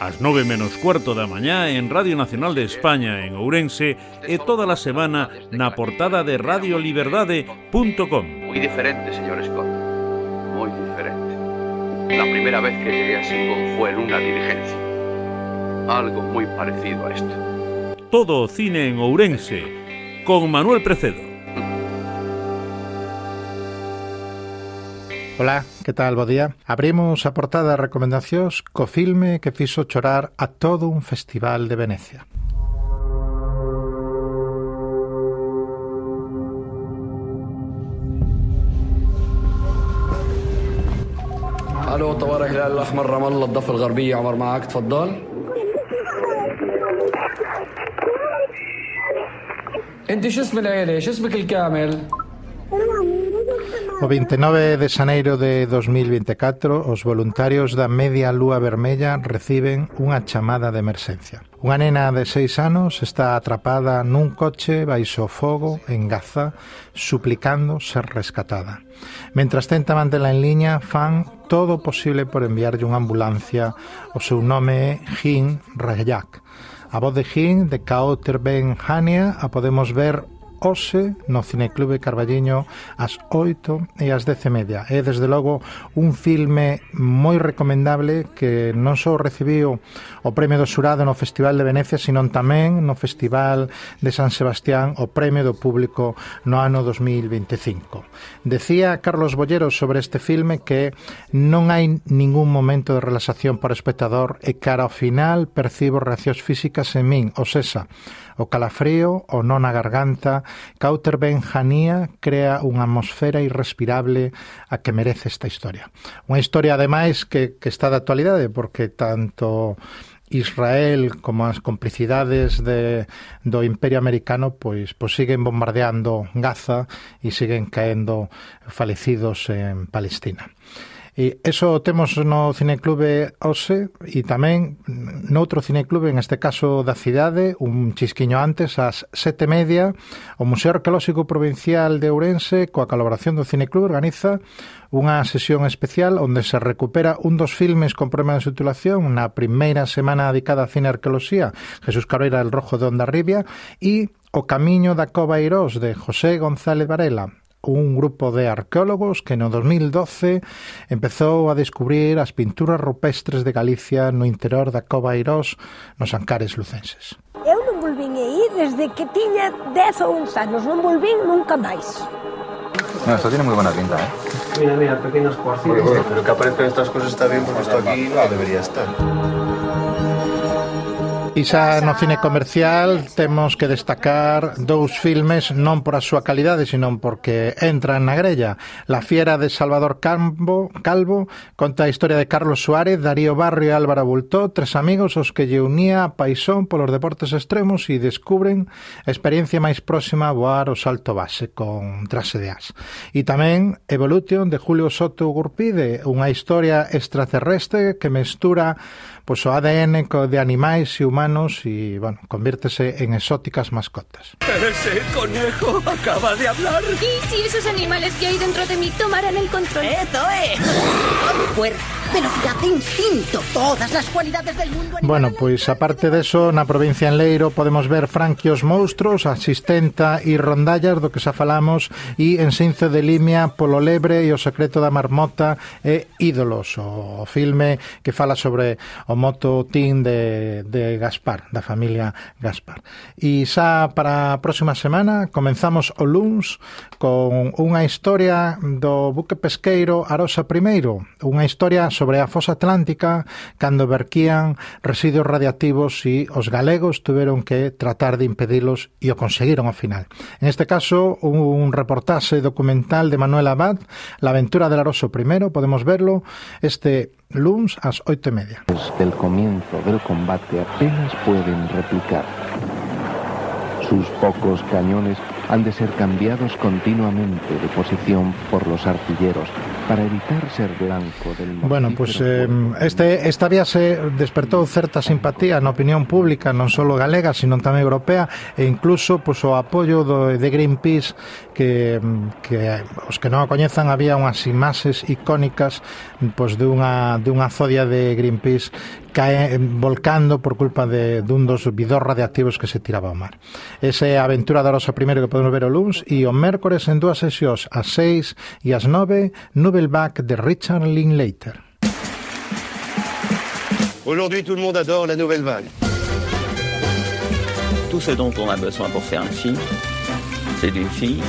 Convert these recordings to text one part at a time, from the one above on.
ás 9 menos cuarto da mañá en Radio Nacional de España en Ourense e toda a semana na portada de radioliberdade.com. Moi diferente, señor Scott, moi diferente. La primera vez que llegué a Singón fue en una dirigencia. Algo moi parecido a esto. Todo o cine en Ourense con Manuel Precedo. Hola, que tal, bo día? Abrimos a portada de recomendacións co filme que fixo chorar a todo un festival de Venecia. الو طوارئ الهلال الاحمر رام الله الضفه الغربيه عمر معك تفضل انت شو اسم العيله شو اسمك الكامل O 29 de xaneiro de 2024, os voluntarios da Media Lúa Vermella reciben unha chamada de emerxencia. Unha nena de seis anos está atrapada nun coche baixo fogo en Gaza, suplicando ser rescatada. Mentras tenta mantela en liña, fan todo o posible por enviarlle unha ambulancia. O seu nome é Jim Rayak. A voz de Jim, de Kauter Ben Hania, a podemos ver hoxe no Cineclube Carballiño ás 8 e ás 10 e media. É, desde logo, un filme moi recomendable que non só recibiu o premio do xurado no Festival de Venecia, sino tamén no Festival de San Sebastián o premio do público no ano 2025. Decía Carlos Bollero sobre este filme que non hai ningún momento de relaxación para o espectador e cara ao final percibo reaccións físicas en min, o sesa, o calafrío, o non a garganta, Kauter Benjanía crea unha atmosfera irrespirable a que merece esta historia. Unha historia, ademais, que, que está de actualidade, porque tanto Israel como as complicidades de, do Imperio Americano pois, pois siguen bombardeando Gaza e siguen caendo falecidos en Palestina. E eso temos no Cineclube Ose e tamén noutro cineclube, en este caso da cidade, un chisquiño antes, ás sete media, o Museo Arqueolóxico Provincial de Ourense, coa colaboración do Cineclube, organiza unha sesión especial onde se recupera un dos filmes con problema de titulación na primeira semana dedicada a cine arqueoloxía, Jesús Cabrera, El Rojo de Onda Ribia, e O Camiño da Cova Irós, de José González Varela, un grupo de arqueólogos que no 2012 empezou a descubrir as pinturas rupestres de Galicia no interior da Cova Irós nos Ancares lucenses. Eu non volvín a ir desde que tiña 10 ou 11 anos, non volvín nunca máis. No, esto tiene muy buena pinta, ¿eh? Mira, mira, pequeños cuarcitos. Pero que aparezcan estas cosas está bien porque esto aquí no debería estar. Isa no cine comercial temos que destacar dous filmes non por a súa calidade, senón porque entran na grella. La fiera de Salvador Campo, Calvo conta a historia de Carlos Suárez, Darío Barrio e Álvaro Bultó, tres amigos os que lle unía a paixón polos deportes extremos e descubren a experiencia máis próxima a voar o salto base con trase de as. E tamén Evolution de Julio Soto Gurpide, unha historia extraterrestre que mestura pois, o ADN de animais e humanos e, bueno, convírtese en exóticas mascotas. Ese conejo acaba de hablar. ¿Y si esos animales que hay dentro de mí tomaran el control? ¡Eh, Zoe! Fuerza, velocidad de instinto, todas as cualidades del mundo... Animal. Bueno, pois aparte deso, na provincia en Leiro podemos ver franquios monstruos, asistenta e rondallas do que xa falamos, e en Since de Limia, Polo Lebre e o secreto da marmota e Ídolos, o filme que fala sobre o moto tin de, de Gaspar, da familia Gaspar. E xa para a próxima semana comenzamos o luns con unha historia do buque pesqueiro Arosa I, unha historia sobre a fosa atlántica cando verquían residuos radiactivos e os galegos tuveron que tratar de impedilos e o conseguiron ao final. En este caso, un reportaxe documental de Manuel Abad, La aventura del Aroso I, podemos verlo este luns ás oito e media. Desde el comienzo del combate apenas pueden replicar. Sus pocos cañones han de ser cambiados continuamente de posición por los artilleros para evitar ser blanco del Bueno, pues, eh, este, esta vía se despertou certa simpatía na opinión pública non só galega, sino tamén europea e incluso pois, pues, o apoio do, de Greenpeace que, que os que non a coñezan había unhas imaxes icónicas pois, pues, dunha, dunha zodia de Greenpeace cae volcando por culpa de dun dos vidor radiactivos que se tiraba ao mar. Esa é a aventura da Rosa primeiro que podemos ver o Luns e o mércores en dúas sesións as 6 e as 9 Nobelback de Richard Linklater. Aujourd'hui, tout le monde adore la nouvelle vague. Tout ce dont on a besoin pour faire un film, c'est d'une fille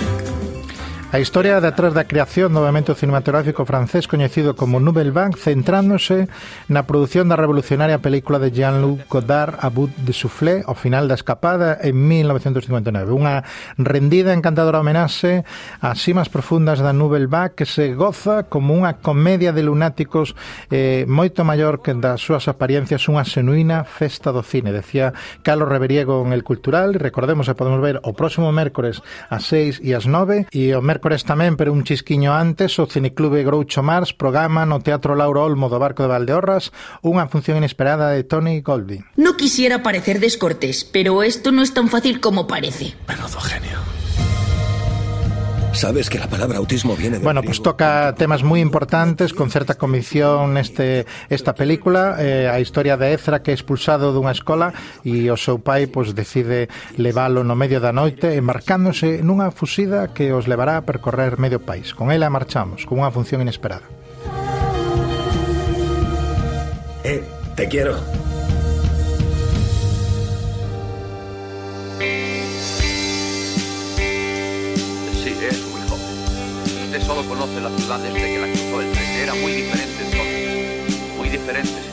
A historia de atrás da creación do movimento cinematográfico francés coñecido como Nouvelle Vague centrándose na produción da revolucionaria película de Jean-Luc Godard A Bout de Soufflé ao final da escapada en 1959. Unha rendida encantadora homenaxe ás cimas profundas da Nouvelle Vague que se goza como unha comedia de lunáticos eh, moito maior que das súas apariencias unha senuína festa do cine. Decía Carlos Reveriego en El Cultural. Recordemos que podemos ver o próximo mércores ás 6 e ás 9 e o mércores mércores tamén, pero un chisquiño antes, o Cineclube Groucho Mars programa no Teatro Lauro Olmo do Barco de Valdeorras unha función inesperada de Tony Goldwyn. No quisiera parecer descortés, pero esto no es tan fácil como parece. Menudo genio. Sabes que la palabra autismo viene de Bueno, pues toca temas muy importantes con certa convicción este esta película, eh, a historia de Ezra que é expulsado dunha escola e o seu pai pois decide levalo no medio da noite embarcándose nunha fusida que os levará a percorrer medio país. Con ela marchamos, con unha función inesperada. Eh, te quiero. Sí, eh. solo conoce la ciudad desde que la cruzó el tren. Era muy diferente entonces, muy diferente.